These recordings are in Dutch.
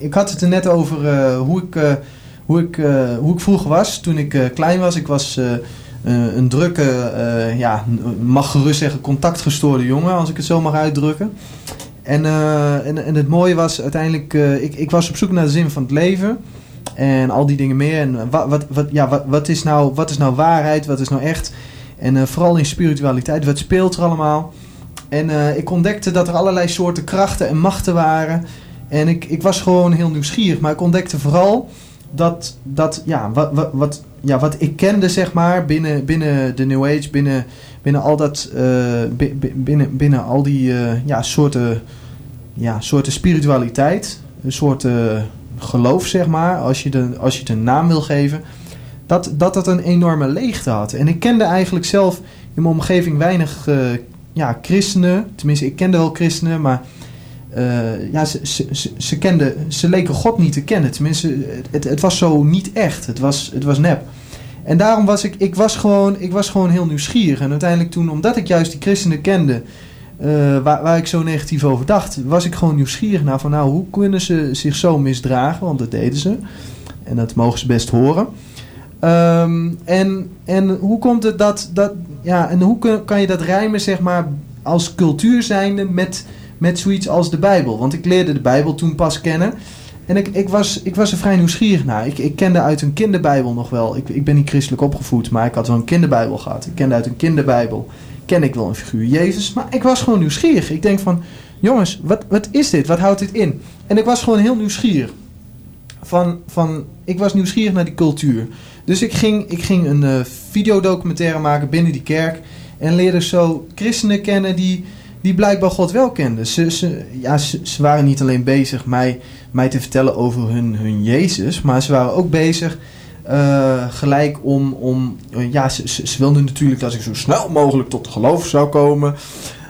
ik had het er net over eh, hoe, ik, eh, hoe, ik, eh, hoe ik vroeger was. Toen ik klein was, ik was een drukke, ja, mag gerust zeggen, contactgestoorde jongen, als ik het zo mag uitdrukken. En, en, en het mooie was uiteindelijk, ik, ik was op zoek naar de zin van het leven. En al die dingen meer. En wat, wat, wat, ja, wat, wat, is nou, wat is nou waarheid? Wat is nou echt? En vooral in spiritualiteit, wat speelt er allemaal? En ik ontdekte dat er allerlei soorten krachten en machten waren. En ik, ik was gewoon heel nieuwsgierig. Maar ik ontdekte vooral dat, dat ja, wat, wat, ja, wat ik kende, zeg maar, binnen, binnen de New Age, binnen, binnen al dat, eh, bi- bi- binnen, binnen al die eh, ja, soorten, ja, soorten spiritualiteit, een soort eh, geloof, zeg maar, als je, de, als je het een naam wil geven, dat, dat dat een enorme leegte had. En ik kende eigenlijk zelf in mijn omgeving weinig ja, christenen, tenminste, ik kende wel christenen, maar eh, ja, ze, ze, ze, kenden, ze leken God niet te kennen. Tenminste, het, het was zo niet echt. Het was, het was nep. En daarom was ik, ik was gewoon, ik was gewoon heel nieuwsgierig. En uiteindelijk toen, omdat ik juist die christenen kende, eh, waar, waar ik zo negatief over dacht, was ik gewoon nieuwsgierig naar van nou, hoe kunnen ze zich zo misdragen? Want dat deden ze. En dat mogen ze best horen. Ehm, en, en hoe komt het dat, dat ja, en hoe kan je dat rijmen, zeg maar, als cultuur zijnde met, met zoiets als de Bijbel? Want ik leerde de Bijbel toen pas kennen. En ik, ik, was, ik was er vrij nieuwsgierig naar. Ik, ik kende uit een kinderbijbel nog wel. Ik, ik ben niet christelijk opgevoed, maar ik had wel een kinderbijbel gehad. Ik kende uit een kinderbijbel. Ken ik wel een figuur Jezus. Maar ik was gewoon nieuwsgierig. Ik denk van, jongens, wat, wat is dit? Wat houdt dit in? En ik was gewoon heel nieuwsgierig. Van, van, ik was nieuwsgierig naar die cultuur. Dus ik ging, ik ging een eh, videodocumentaire maken binnen die kerk. En leerde zo christenen kennen die, die blijkbaar God wel kenden. Ze, ze, ja, ze, waren niet alleen bezig mij, mij te vertellen over hun, hun Jezus. Maar ze waren ook bezig eh, gelijk om... om eh, ja, ze, ze, ze wilden natuurlijk dat ik zo snel mogelijk tot geloof zou komen.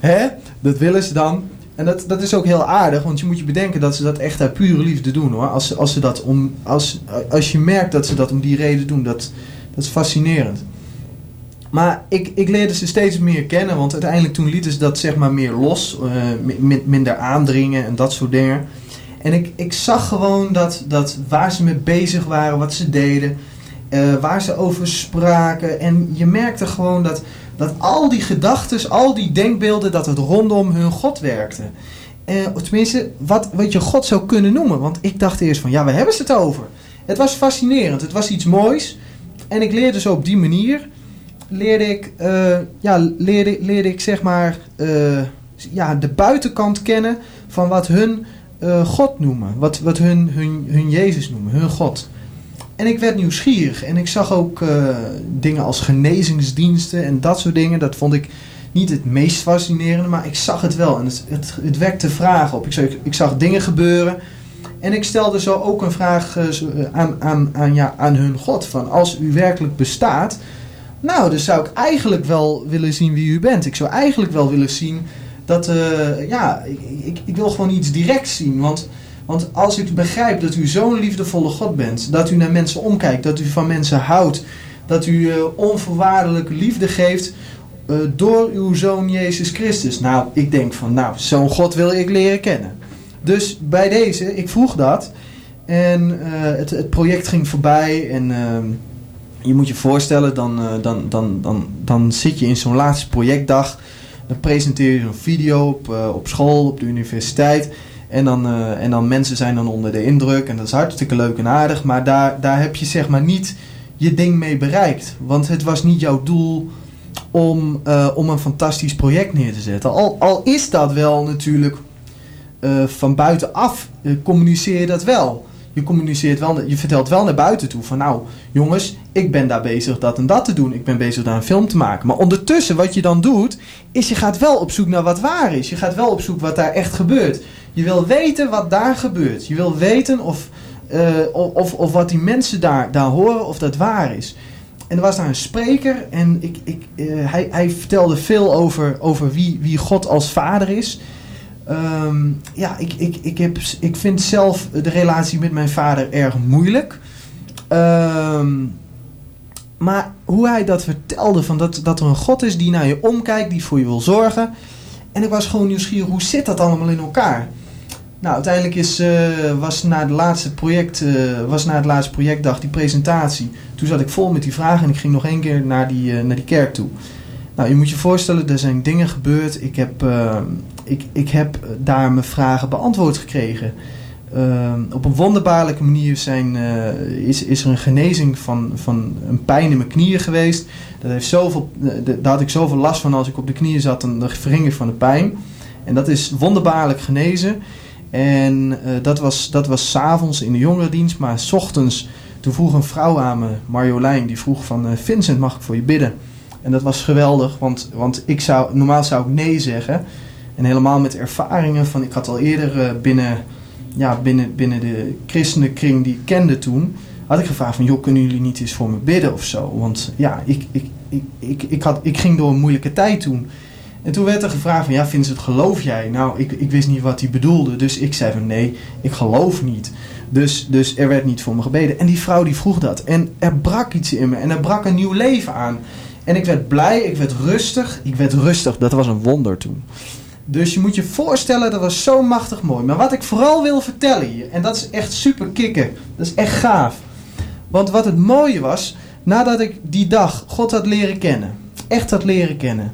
Hè? Dat willen ze dan. En dat, dat is ook heel aardig, want je moet je bedenken dat ze dat echt uit pure liefde doen hoor. Als, als, ze dat om, als, als je merkt dat ze dat om die reden doen, dat, dat is fascinerend. Maar ik, ik leerde ze steeds meer kennen, want uiteindelijk toen lieten ze dat zeg maar meer los, eh, mi- mi- minder aandringen en dat soort dingen. En ik, ik zag gewoon dat, dat waar ze mee bezig waren, wat ze deden, eh, waar ze over spraken. En je merkte gewoon dat, dat al die gedachten, al die denkbeelden, dat het rondom hun God werkte. Of tenminste, wat, wat je God zou kunnen noemen. Want ik dacht eerst van, ja, waar hebben ze het over? Het was fascinerend, het was iets moois. En ik leerde zo op die manier, leerde ik, eh, ja, leerde, leerde ik zeg maar, eh, ja, de buitenkant kennen van wat hun eh, God noemen. Wat, wat hun, hun, hun Jezus noemen, hun God. En ik werd nieuwsgierig en ik zag ook dingen als genezingsdiensten en dat soort dingen. Dat vond ik niet het meest fascinerende, maar ik zag het wel en het, het, het wekte vragen op. Ik zag, ik zag dingen gebeuren en ik stelde zo ook een vraag aan, aan, aan, ja, aan hun God. Van als u werkelijk bestaat, nou, dan zou ik eigenlijk wel willen zien wie u bent. Ik zou eigenlijk wel willen zien dat, eh, ja, ik, ik, wil gewoon iets directs zien. Want, want als ik begrijp dat u zo'n liefdevolle God bent, dat u naar mensen omkijkt, dat u van mensen houdt, dat u eh, onvoorwaardelijke liefde geeft eh, door uw zoon Jezus Christus. Nou, ik denk van, nou, zo'n God wil ik leren kennen. Dus bij deze, ik vroeg dat. En het, het project ging voorbij. En ehm, je moet je voorstellen, dan, eh, dan, dan, dan, dan zit je in zo'n laatste projectdag. Dan presenteer je zo'n video op, eh, op school, op de universiteit. En dan, eh, en dan mensen zijn dan onder de indruk. En dat is hartstikke leuk en aardig. Maar daar, daar heb je zeg maar niet je ding mee bereikt. Want het was niet jouw doel om, om een fantastisch project neer te zetten. Al, al is dat wel natuurlijk van buitenaf, communiceer je dat wel. Je communiceert wel, je vertelt wel naar buiten toe van nou jongens, ik ben daar bezig dat en dat te doen. Ik ben bezig daar een film te maken. Maar ondertussen wat je dan doet, is je gaat wel op zoek naar wat waar is. Je gaat wel op zoek wat daar echt gebeurt. Je wil weten wat daar gebeurt. Je wil weten of, eh, of, of wat die mensen daar, daar horen, of dat waar is. En er was daar een spreker en ik, ik, eh, hij, hij vertelde veel over, over wie, wie God als vader is. Ehm, ja, ik, ik, ik, heb, ik vind zelf de relatie met mijn vader erg moeilijk. Ehm, maar hoe hij dat vertelde, van dat, dat er een God is die naar je omkijkt, die voor je wil zorgen. En ik was gewoon nieuwsgierig, hoe zit dat allemaal in elkaar? Nou, uiteindelijk is, eh, was, na de laatste project, eh, was na de laatste projectdag die presentatie. Toen zat ik vol met die vragen en ik ging nog één keer naar die, uh, naar die kerk toe. Nou, je moet je voorstellen, er zijn dingen gebeurd. Ik heb, ik, ik heb daar mijn vragen beantwoord gekregen. op een wonderbaarlijke manier zijn, is, is er een genezing van, van een pijn in mijn knieën geweest. Dat heeft zoveel, daar had ik zoveel last van als ik op de knieën zat, dan verging van de pijn. En dat is wonderbaarlijk genezen. En uh, dat was, dat was s'avonds in de jongerendienst, maar s ochtends, toen vroeg een vrouw aan me, Marjolein, die vroeg van Vincent, mag ik voor je bidden? En dat was geweldig, want, want ik zou, normaal zou ik nee zeggen. En helemaal met ervaringen van, ik had al eerder uh, binnen, ja, binnen, binnen de christenenkring die ik kende toen, had ik gevraagd van, joh, kunnen jullie niet eens voor me bidden of zo? Want ja, ik, ik, ik, ik, ik, had, ik ging door een moeilijke tijd toen. En toen werd er gevraagd van, ja Vincent, geloof jij? Nou, ik, ik wist niet wat hij bedoelde, dus ik zei van, nee, ik geloof niet. Dus, dus er werd niet voor me gebeden. En die vrouw die vroeg dat. En er brak iets in me. En er brak een nieuw leven aan. En ik werd blij, ik werd rustig. Ik werd rustig, dat was een wonder toen. Dus je moet je voorstellen, dat was zo machtig mooi. Maar wat ik vooral wil vertellen hier, en dat is echt super kicken. Dat is echt gaaf. Want wat het mooie was, nadat ik die dag God had leren kennen. Echt had leren kennen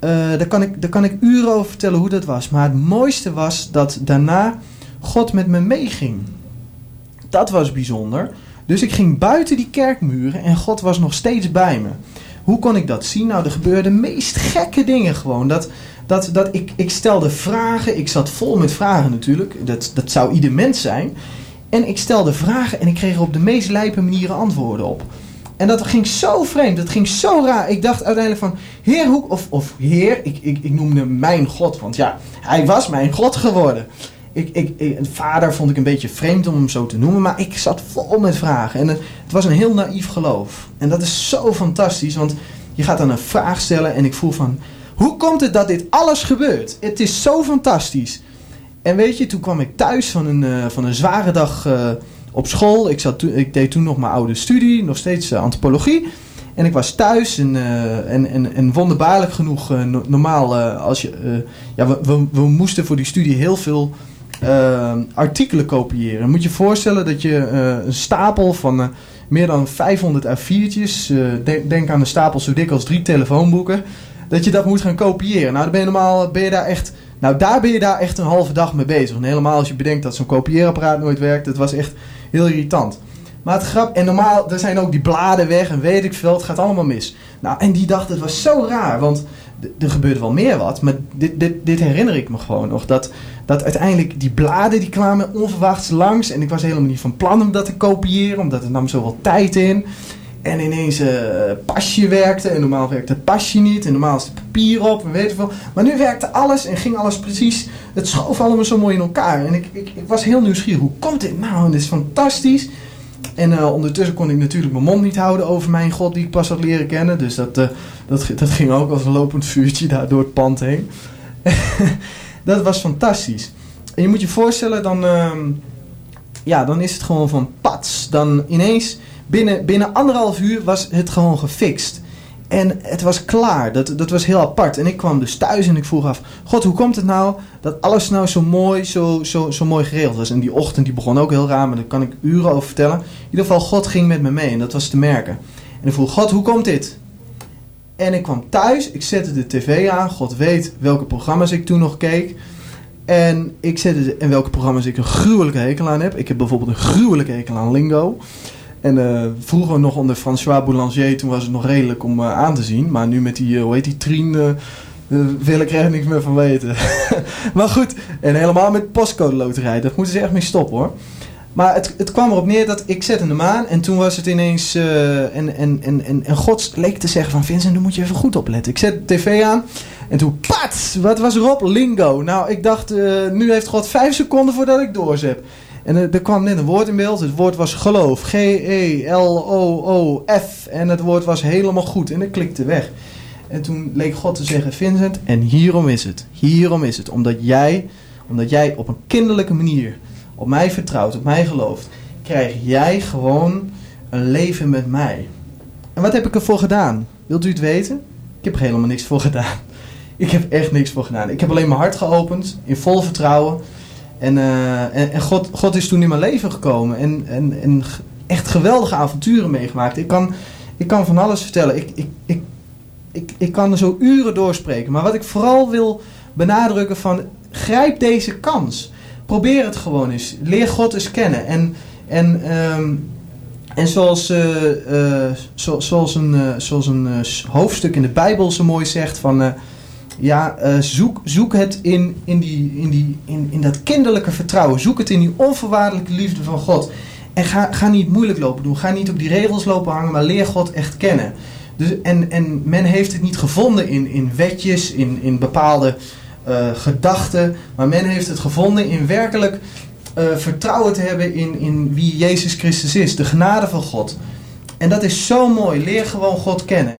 uh, daar, kan ik, daar kan ik uren over vertellen hoe dat was. Maar het mooiste was dat daarna God met me meeging. Dat was bijzonder. Dus ik ging buiten die kerkmuren en God was nog steeds bij me. Hoe kon ik dat zien? Nou, er gebeurden de meest gekke dingen gewoon. Dat, dat, dat ik, ik stelde vragen. Ik zat vol met vragen natuurlijk. Dat, dat zou ieder mens zijn. En ik stelde vragen en ik kreeg er op de meest lijpe manieren antwoorden op. En dat ging zo vreemd, dat ging zo raar. Ik dacht uiteindelijk van, Heer, hoe, of, of Heer, ik, ik, ik noemde mijn God, want ja, hij was mijn God geworden. Ik, ik, ik, vader vond ik een beetje vreemd om hem zo te noemen, maar ik zat vol met vragen. En het, het was een heel naïef geloof. En dat is zo fantastisch, want je gaat dan een vraag stellen en ik voel van, hoe komt het dat dit alles gebeurt? Het is zo fantastisch. En weet je, toen kwam ik thuis van een, uh, van een zware dag... Uh, op school. Ik, zat ik deed toen nog mijn oude studie, nog steeds uh, antropologie. En ik was thuis en, en, en, wonderbaarlijk genoeg, normaal als je... ja, we, we, we, moesten voor die studie heel veel artikelen kopiëren. Moet je voorstellen dat je een stapel van meer dan 500 A4'tjes... denk, denk aan een stapel zo dik als drie telefoonboeken... dat je dat moet gaan kopiëren. Nou, dan ben je normaal ben je daar echt... Nou, daar ben je daar echt een halve dag mee bezig. En helemaal als je bedenkt dat zo'n kopieerapparaat nooit werkt. Het was echt heel irritant. Maar het grap, en normaal, er zijn ook die bladen weg en weet ik veel, het gaat allemaal mis. Nou, en die dacht, het was zo raar, want er gebeurde wel meer wat, maar dit, dit, dit herinner ik me gewoon nog. Dat, dat uiteindelijk die bladen die kwamen onverwachts langs en ik was helemaal niet van plan om dat te kopiëren, omdat het nam zoveel tijd in. En ineens uh, pasje werkte en normaal werkte het pasje niet en normaal is het papier op en weet ik veel. Maar nu werkte alles en ging alles precies, het schoof allemaal zo mooi in elkaar. En ik, ik, was heel nieuwsgierig, hoe komt dit nou? Dit is fantastisch. En uh, ondertussen kon ik natuurlijk mijn mond niet houden over mijn God die ik pas had leren kennen. Dus dat, uh, dat, dat ging ook als een lopend vuurtje daar door het pand heen. dat was fantastisch. En je moet je voorstellen, dan, uh, ja, dan is het gewoon van pats. Dan ineens binnen, binnen anderhalf uur was het gewoon gefixt. En het was klaar. Dat, dat was heel apart. En ik kwam dus thuis en ik vroeg af: God, hoe komt het nou dat alles nou zo mooi, zo, zo, zo mooi geregeld was? En die ochtend die begon ook heel raar, maar daar kan ik uren over vertellen. In ieder geval, God ging met me mee en dat was te merken. En ik vroeg: God, hoe komt dit? En ik kwam thuis, ik zette de tv aan. God weet welke programma's ik toen nog keek. En ik zette en welke programma's ik een gruwelijke hekel aan heb. Ik heb bijvoorbeeld een gruwelijke hekel aan Lingo. En uh, vroeger nog onder François Boulanger, toen was het nog redelijk om uh, aan te zien. Maar nu met die, uh, hoe heet die, Trien, wil ik er niks meer van weten. maar goed, en helemaal met postcode loterij, daar moeten ze echt mee stoppen hoor. Maar het, het kwam erop neer dat ik zette hem aan en toen was het ineens... en, en, en, en, en God leek te zeggen van Vincent, dan moet je even goed opletten. Ik zet de tv aan en toen, pat, wat was erop? Lingo. Nou, ik dacht, nu heeft God vijf seconden voordat ik doorzet. En er, er, kwam net een woord in beeld. Het woord was geloof. G-E-L-O-O-F. En het woord was helemaal goed. En ik klikte weg. En toen leek God te zeggen: Vincent, en hierom is het. Hierom is het. Omdat jij, omdat jij op een kinderlijke manier op mij vertrouwt, op mij gelooft, krijg jij gewoon een leven met mij. En wat heb ik ervoor gedaan? Wilt u het weten? Ik heb er helemaal niks voor gedaan. Ik heb echt niks voor gedaan. Ik heb alleen mijn hart geopend, in vol vertrouwen. En, en, en, God, God is toen in mijn leven gekomen en, en, en echt geweldige avonturen meegemaakt. Ik kan, ik kan van alles vertellen. Ik, ik, ik, ik, ik kan er zo uren doorspreken. Maar wat ik vooral wil benadrukken van grijp deze kans. Probeer het gewoon eens. Leer God eens kennen. En, en, um, en zoals, uh, zo, zoals een, zoals een hoofdstuk in de Bijbel zo mooi zegt van... ja, zoek, zoek het in, in, die, in, die, in, in dat kinderlijke vertrouwen. Zoek het in die onvoorwaardelijke liefde van God. En ga, ga niet moeilijk lopen doen. Ga niet op die regels lopen hangen, maar leer God echt kennen. Dus, en, en men heeft het niet gevonden in, in wetjes, in, in bepaalde uh, gedachten. Maar men heeft het gevonden in werkelijk uh, vertrouwen te hebben in, in wie Jezus Christus is. De genade van God. En dat is zo mooi. Leer gewoon God kennen.